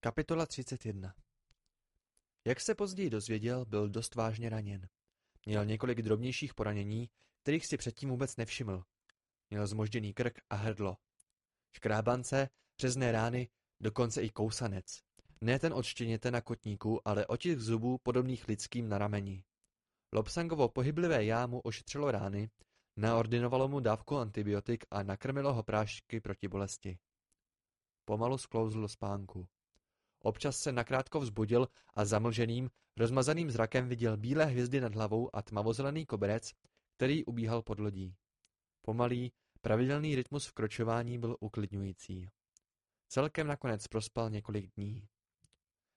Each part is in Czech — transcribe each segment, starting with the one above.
Kapitola 31 Jak se později dozvěděl, byl dost vážně raněn. Měl několik drobnějších poranění, kterých si předtím vůbec nevšiml. Měl zmožděný krk a hrdlo. Škrábance, řezné rány, dokonce i kousanec. Ne ten od štěněte na kotníku, ale otisk zubů podobných lidským na rameni. Lobsangovo pohyblivé jámu ošetřilo rány, naordinovalo mu dávku antibiotik a nakrmilo ho prášky proti bolesti. Pomalu sklouzl spánku. Občas se nakrátko vzbudil a zamlženým, rozmazaným zrakem viděl bílé hvězdy nad hlavou a tmavozelený koberec, který ubíhal pod lodí. Pomalý, pravidelný rytmus vkročování byl uklidňující. Celkem nakonec prospal několik dní.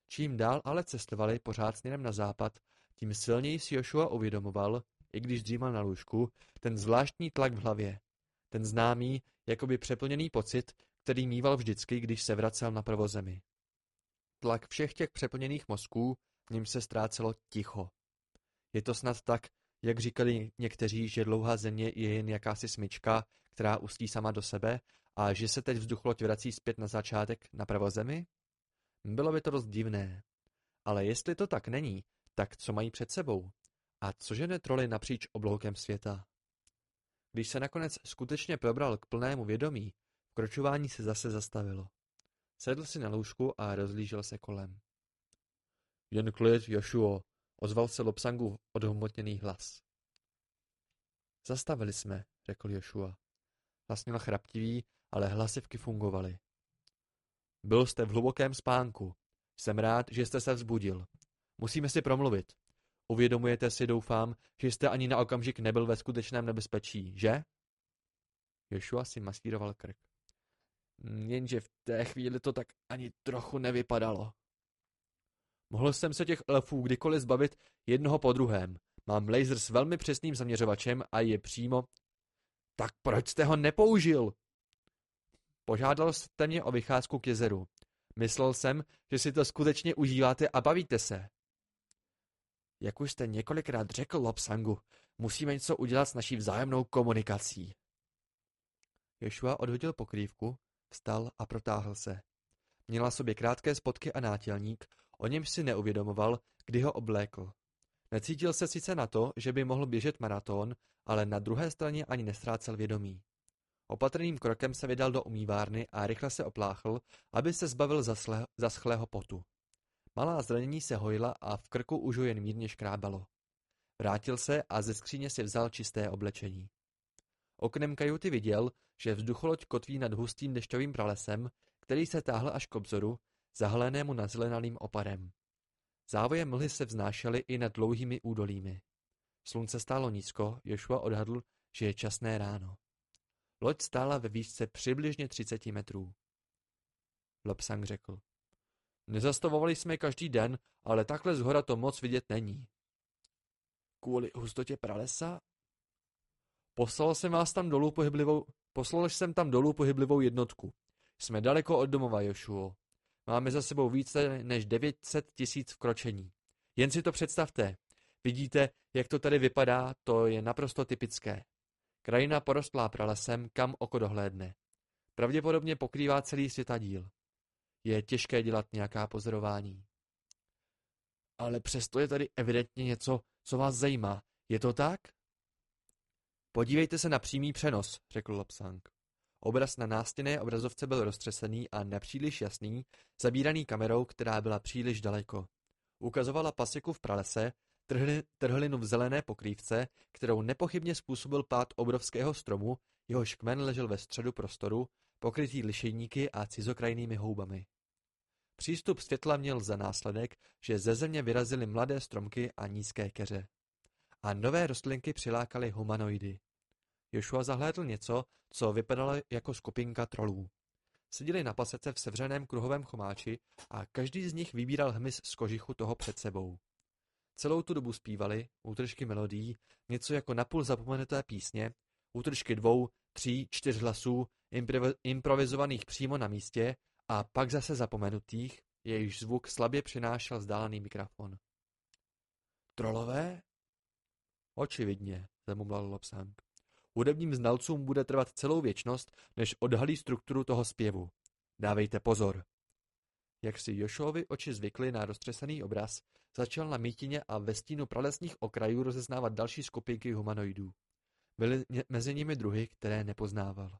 Čím dál ale cestovali pořád směrem na západ, tím silněji si Joshua uvědomoval, i když dřímal na lůžku, ten zvláštní tlak v hlavě. Ten známý, jakoby přeplněný pocit, který mýval vždycky, když se vracel na prvozemi. Tlak všech těch přeplněných mozků, v něm se ztrácelo ticho. Je to snad tak, jak říkali někteří, že dlouhá země je jen jakási smyčka, která ustí sama do sebe a že se teď vzduchloď vrací zpět na začátek na prvozemi? Bylo by to dost divné. Ale jestli to tak není, tak co mají před sebou? A co žene troly napříč obloukem světa? Když se nakonec skutečně probral k plnému vědomí, vkročování se zase zastavilo. Sedl si na lůžku a rozlížel se kolem. Jen klid, Jošuo, ozval se Lopsangu odhmotněný hlas. Zastavili jsme, řekl Jošua. Hlas měl chraptivý, ale hlasivky fungovaly. Byl jste v hlubokém spánku. Jsem rád, že jste se vzbudil. Musíme si promluvit. Uvědomujete si, doufám, že jste ani na okamžik nebyl ve skutečném nebezpečí, že? Joshua si masíroval krk. Jenže v té chvíli to tak ani trochu nevypadalo. Mohl jsem se těch elfů kdykoliv zbavit jednoho po druhém. Mám laser s velmi přesným zaměřovačem a je přímo... Tak proč jste ho nepoužil? Požádal jste mě o vycházku k jezeru. Myslel jsem, že si to skutečně užíváte a bavíte se. Jak už jste několikrát řekl, Lopsangu, musíme něco udělat s naší vzájemnou komunikací. Ješua odhodil pokrývku, vstal a protáhl se. Měla sobě krátké spotky a nátělník, o němž si neuvědomoval, kdy ho oblékl. Necítil se sice na to, že by mohl běžet maraton, ale na druhé straně ani nestrácel vědomí. Opatrným krokem se vydal do umývárny a rychle se opláchl, aby se zbavil zaschlého potu. Malá zranění se hojila a v krku už ho jen mírně škrábalo. Vrátil se a ze skříně si vzal čisté oblečení. Oknem kajuty viděl, že vzducholoď kotví nad hustým dešťovým pralesem, který se táhl až k obzoru, zahlenému nazelenalým oparem. Závoje mlhy se vznášely i nad dlouhými údolími. Slunce stálo nízko, Joshua odhadl, že je časné ráno. Loď stála ve výšce přibližně 30 metrů. Lopsang řekl. Nezastavovali jsme každý den, ale takhle zhora to moc vidět není. Kvůli hustotě pralesa? Poslal jsem vás tam dolů pohyblivou, poslal jsem tam dolů pohyblivou jednotku. Jsme daleko od domova, Jošuo. Máme za sebou více než 900 tisíc vkročení. Jen si to představte. Vidíte, jak to tady vypadá, to je naprosto typické. Krajina porostlá pralesem, kam oko dohlédne. Pravděpodobně pokrývá celý světadíl. Je těžké dělat nějaká pozorování. Ale přesto je tady evidentně něco, co vás zajímá. Je to tak? Podívejte se na přímý přenos, řekl Lopsang. Obraz na nástěné obrazovce byl roztřesený a nepříliš jasný, zabíraný kamerou, která byla příliš daleko. Ukazovala paseku v pralese, trhlinu v zelené pokrývce, kterou nepochybně způsobil pád obrovského stromu, jehož kmen ležel ve středu prostoru, pokrytý lišejníky a cizokrajnými houbami. Přístup světla měl za následek, že ze země vyrazily mladé stromky a nízké keře. A nové rostlinky přilákaly humanoidy. Joshua zahlédl něco, co vypadalo jako skupinka trolů. Seděli na pasece v sevřeném kruhovém chomáči a každý z nich vybíral hmyz z kožichu toho před sebou. Celou tu dobu zpívali, útržky melodií, něco jako napůl zapomenuté písně, útržky dvou, tří, čtyř hlasů, improvizovaných přímo na místě a pak zase zapomenutých, jejichž zvuk slabě přinášel vzdálený mikrofon. Trolové? Očividně, zamumlal Lopsang. Hudebním znalcům bude trvat celou věčnost, než odhalí strukturu toho zpěvu. Dávejte pozor. Jak si Jošovi oči zvykly na roztřesený obraz, začal na mítině a ve stínu pralesních okrajů rozeznávat další skupinky humanoidů. Byly mezi nimi druhy, které nepoznával.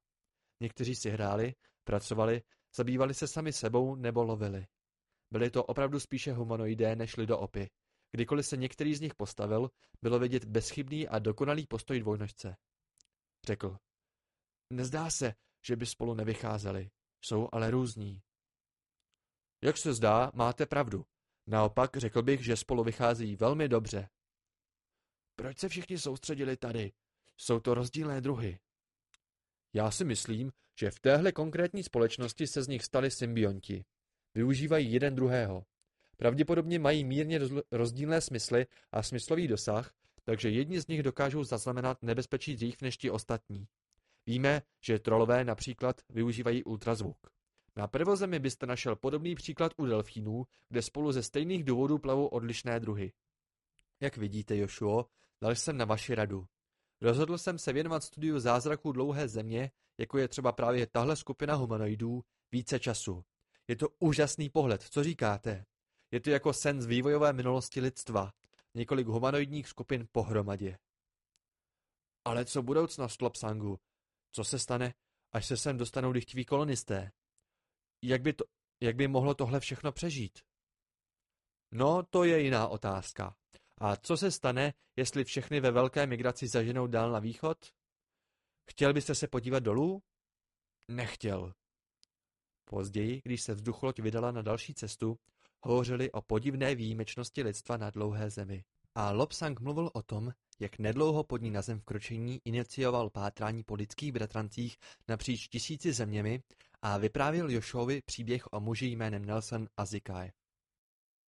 Někteří si hráli, pracovali, zabývali se sami sebou nebo lovili. Byli to opravdu spíše humanoidé, než opy. Kdykoliv se některý z nich postavil, bylo vidět bezchybný a dokonalý postoj dvojnožce. Řekl. Nezdá se, že by spolu nevycházeli. Jsou ale různí. Jak se zdá, máte pravdu. Naopak řekl bych, že spolu vychází velmi dobře. Proč se všichni soustředili tady? Jsou to rozdílné druhy. Já si myslím, že v téhle konkrétní společnosti se z nich stali symbionti. Využívají jeden druhého. Pravděpodobně mají mírně rozdílné smysly a smyslový dosah, takže jedni z nich dokážou zaznamenat nebezpečí dřív než ti ostatní. Víme, že trolové například využívají ultrazvuk. Na prvozemi byste našel podobný příklad u delfínů, kde spolu ze stejných důvodů plavou odlišné druhy. Jak vidíte, Jošuo, dal jsem na vaši radu. Rozhodl jsem se věnovat studiu zázraků dlouhé země, jako je třeba právě tahle skupina humanoidů, více času. Je to úžasný pohled, co říkáte? Je to jako sen z vývojové minulosti lidstva, několik humanoidních skupin pohromadě. Ale co budoucnost Lopsangu? Co se stane, až se sem dostanou dychtiví kolonisté? Jak by, to, jak by mohlo tohle všechno přežít? No, to je jiná otázka. A co se stane, jestli všechny ve velké migraci zaženou dál na východ? Chtěl byste se podívat dolů? Nechtěl. Později, když se vzducholoď vydala na další cestu, hovořili o podivné výjimečnosti lidstva na dlouhé zemi. A Lobsang mluvil o tom, jak nedlouho pod ní na zem vkročení inicioval pátrání po lidských bratrancích napříč tisíci zeměmi a vyprávěl Jošovi příběh o muži jménem Nelson Azikai.